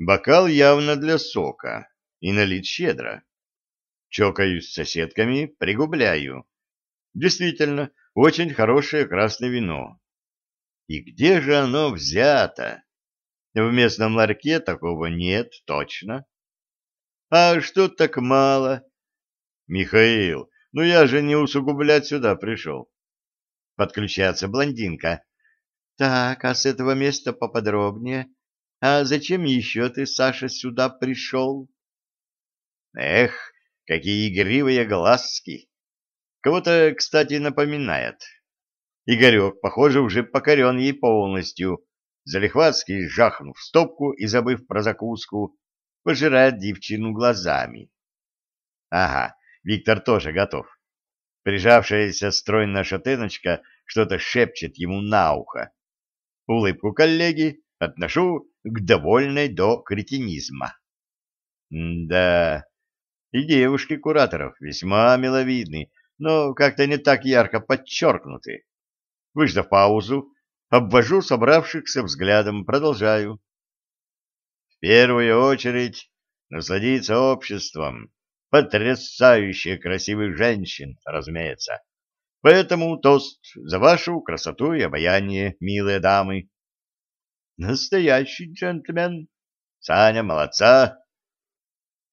Бокал явно для сока и налит щедро. Чокаюсь с соседками, пригубляю. Действительно, очень хорошее красное вино. И где же оно взято? В местном ларьке такого нет, точно. А что так мало? Михаил, ну я же не усугублять сюда пришел. Подключается блондинка. Так, а с этого места поподробнее. А зачем еще ты, Саша, сюда пришел? Эх, какие игривые глазки! Кого-то, кстати, напоминает. Игорек, похоже, уже покорен ей полностью. Залихватский, жахнув стопку и забыв про закуску, пожирает девчину глазами. Ага, Виктор тоже готов. Прижавшаяся стройная шатеночка что-то шепчет ему на ухо. Улыбку коллеги отношу к довольной до кретинизма. Да, и девушки кураторов весьма миловидны, но как-то не так ярко подчеркнуты. Выждав паузу, обвожу собравшихся взглядом, продолжаю. В первую очередь насладиться обществом, потрясающе красивых женщин, разумеется. Поэтому тост за вашу красоту и обаяние, милые дамы. Настоящий джентльмен. Саня, молодца.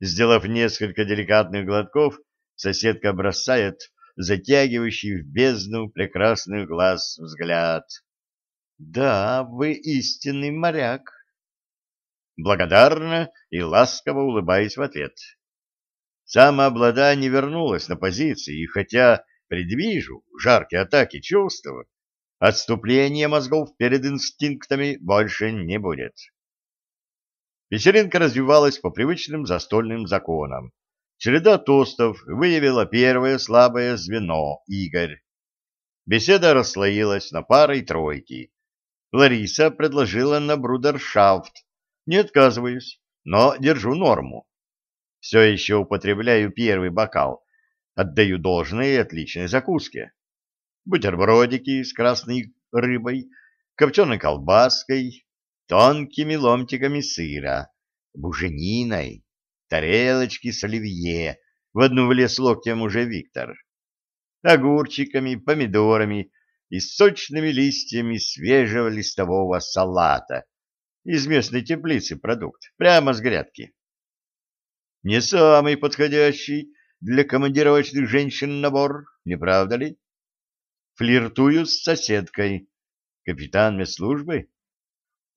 Сделав несколько деликатных глотков, соседка бросает затягивающий в бездну прекрасный глаз взгляд. «Да, вы истинный моряк». Благодарно и ласково улыбаясь в ответ. Самообладание вернулось на позиции, и хотя предвижу жаркие атаки чувств, отступления мозгов перед инстинктами больше не будет. Вечеринка развивалась по привычным застольным законам. Череда тостов выявила первое слабое звено — Игорь. Беседа расслоилась на пары и тройки. Лариса предложила на брудершафт. Не отказываюсь, но держу норму. Все еще употребляю первый бокал. Отдаю должное и отличной закуске. Бутербродики с красной рыбой, копченой колбаской, тонкими ломтиками сыра, бужениной, тарелочки с оливье, в одну влез локтем уже Виктор, огурчиками, помидорами и сочными листьями свежего листового салата, из местной теплицы продукт, прямо с грядки. Не самый подходящий для командировочных женщин набор, не правда ли? Флиртую с соседкой. Капитан медслужбы?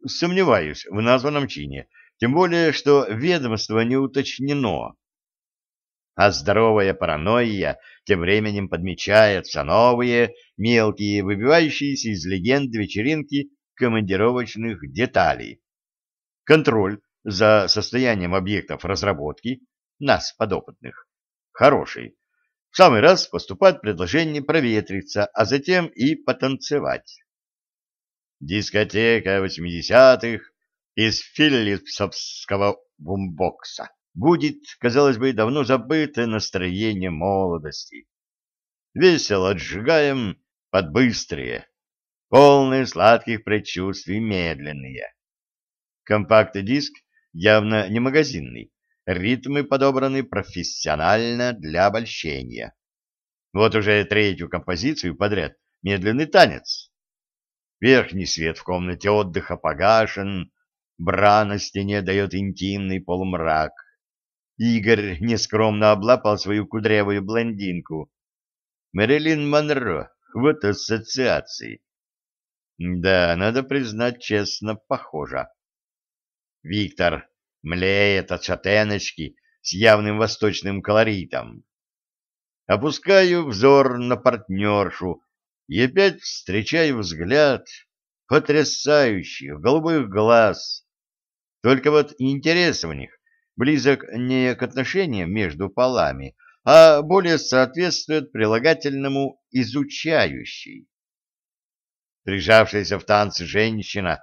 Сомневаюсь в названном чине, тем более, что ведомство не уточнено. А здоровая паранойя тем временем подмечается новые, мелкие, выбивающиеся из легенд вечеринки командировочных деталей. Контроль за состоянием объектов разработки, нас, подопытных, хороший. В самый раз поступает предложение проветриться, а затем и потанцевать. Дискотека восьмидесятых из филлипсовского бумбокса. Будет, казалось бы, давно забытое настроение молодости. Весело отжигаем под быстрые, полные сладких предчувствий медленные. Компакт-диск явно не магазинный, ритмы подобраны профессионально для обольщения. Вот уже третью композицию подряд медленный танец. Верхний свет в комнате отдыха погашен, бра на стене дает интимный полумрак. Игорь нескромно облапал свою кудрявую блондинку. Мэрилин Монро, вот ассоциации. Да, надо признать честно, похоже. Виктор млеет от шатеночки с явным восточным колоритом. Опускаю взор на партнершу, и опять встречаю взгляд потрясающих голубых глаз. Только вот интерес в них близок не к отношениям между полами, а более соответствует прилагательному «изучающий». Прижавшаяся в танце женщина,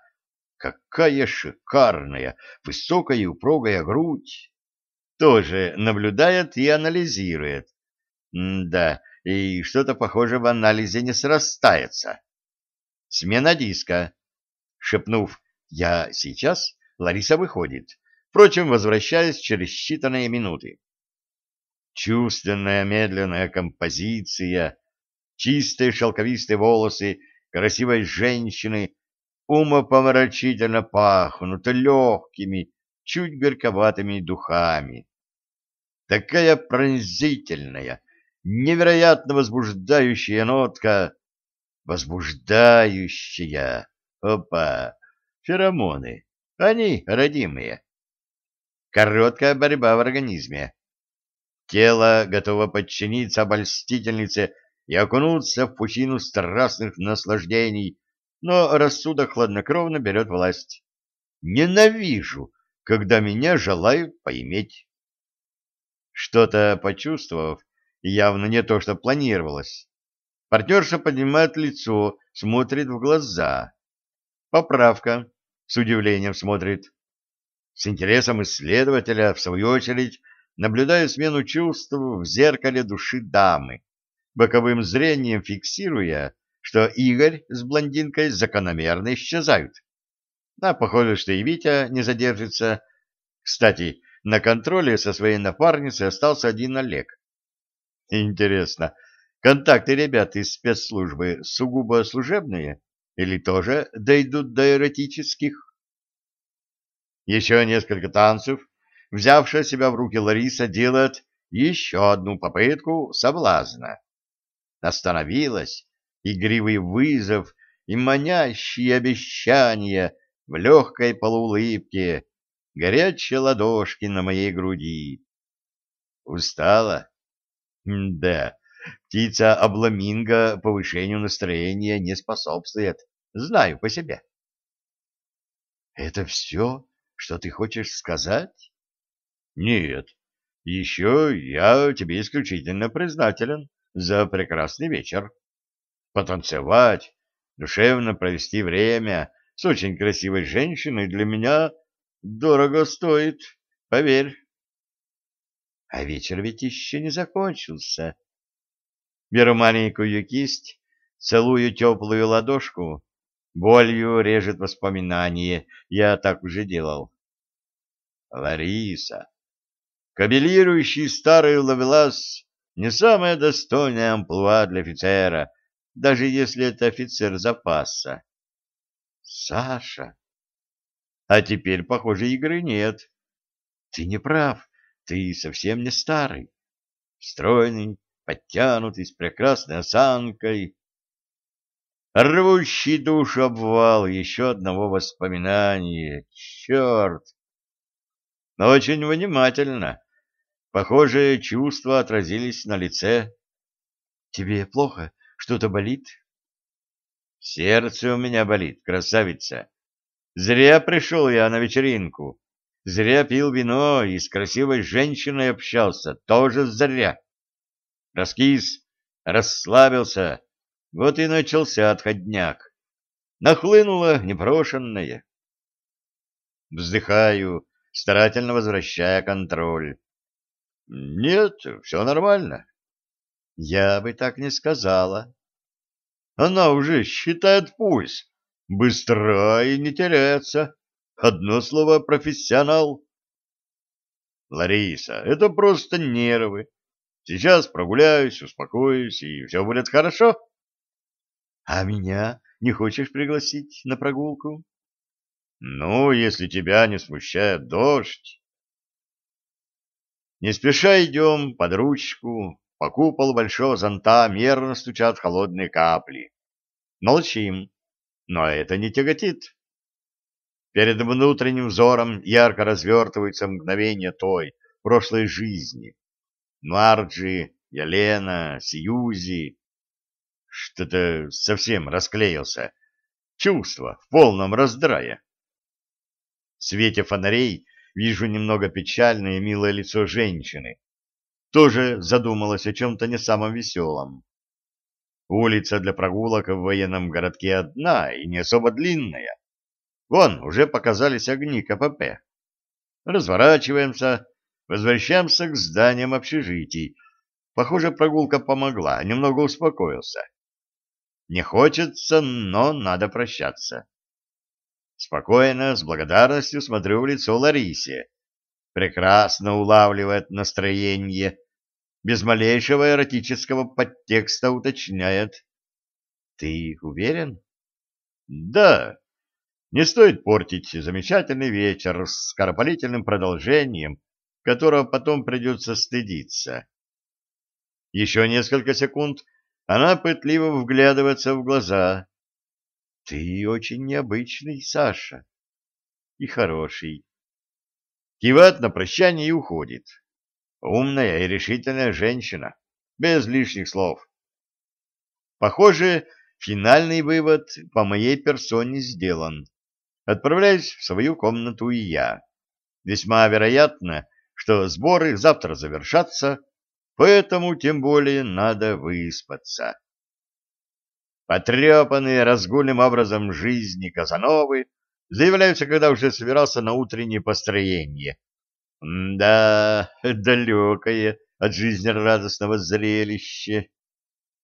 какая шикарная, высокая и упругая грудь, тоже наблюдает и анализирует. М да, и что-то, похоже, в анализе не срастается. Смена диска. Шепнув «Я сейчас», Лариса выходит. впрочем, возвращаясь через считанные минуты. Чувственная медленная композиция, чистые шелковистые волосы красивой женщины умопомрачительно пахнут легкими, чуть горьковатыми духами. Такая пронзительная, невероятно возбуждающая нотка, возбуждающая, опа, феромоны, они родимые. Короткая борьба в организме. Тело готово подчиниться обольстительнице и окунуться в пучину страстных наслаждений, но рассудок хладнокровно берет власть. Ненавижу, когда меня желают поиметь. Что-то почувствовав, явно не то, что планировалось, партнерша поднимает лицо, смотрит в глаза. Поправка, с удивлением смотрит. С интересом исследователя, в свою очередь, наблюдаю смену чувств в зеркале души дамы, боковым зрением фиксируя, что Игорь с блондинкой закономерно исчезают. А похоже, что и Витя не задержится. Кстати, на контроле со своей напарницей остался один Олег. Интересно, контакты ребят из спецслужбы сугубо служебные или тоже дойдут до эротических? Еще несколько танцев, взявшая себя в руки Лариса, делает еще одну попытку соблазна. Остановилась, игривый вызов и манящие обещания в легкой полуулыбке, горячие ладошки на моей груди. Устала? да, птица обламинго повышению настроения не способствует, знаю по себе. Это все, что ты хочешь сказать? Нет, еще я тебе исключительно признателен за прекрасный вечер. Потанцевать, душевно провести время с очень красивой женщиной для меня дорого стоит, поверь. А вечер ведь еще не закончился. Беру маленькую кисть, целую теплую ладошку, болью режет воспоминание, я так уже делал. Лариса, кабелирующий старый ловелас, не самая достойная амплуа для офицера, даже если это офицер запаса. Саша! А теперь, похоже, игры нет. Ты не прав. Ты совсем не старый, стройный, подтянутый, с прекрасной осанкой. Рвущий душу обвал еще одного воспоминания. Черт! Но очень внимательно. Похожие чувства отразились на лице. Тебе плохо? Что-то болит? Сердце у меня болит, красавица. Зря пришел я на вечеринку. Зря пил вино и с красивой женщиной общался, тоже зря. Раскис, расслабился, вот и начался отходняк. Нахлынуло непрошенное. Вздыхаю, старательно возвращая контроль. Нет, все нормально. Я бы так не сказала. Она уже считает пульс, быстро и не теряется. Одно слово «профессионал». Лариса, это просто нервы. Сейчас прогуляюсь, успокоюсь, и все будет хорошо. А меня не хочешь пригласить на прогулку? Ну, если тебя не смущает дождь. Не спеша идем под ручку, по куполу большого зонта мерно стучат холодные капли. Молчим, но это не тяготит. Перед внутренним взором ярко развертывается мгновение той, прошлой жизни. Марджи, Елена, Сьюзи. Что-то совсем расклеился. Чувство в полном раздрае. В свете фонарей вижу немного печальное и милое лицо женщины. Тоже задумалась о чем-то не самом веселом. Улица для прогулок в военном городке одна и не особо длинная. Вон, уже показались огни КПП. Разворачиваемся, возвращаемся к зданиям общежитий. Похоже, прогулка помогла, немного успокоился. Не хочется, но надо прощаться. Спокойно, с благодарностью смотрю в лицо Ларисе, прекрасно улавливает настроение, без малейшего эротического подтекста уточняет. Ты уверен? Да. Не стоит портить замечательный вечер с скоропалительным продолжением, которого потом придется стыдиться. Еще несколько секунд она пытливо вглядывается в глаза. Ты очень необычный, Саша. И хороший. Кивает на прощание и уходит. Умная и решительная женщина, без лишних слов. Похоже, финальный вывод по моей персоне сделан. Отправляюсь в свою комнату и я. Весьма вероятно, что сборы завтра завершатся, поэтому тем более надо выспаться. Потрепанные разгульным образом жизни Казановы заявляются, когда уже собирался на утреннее построение. Да, далекое от жизнерадостного зрелища.